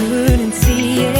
couldn't see it.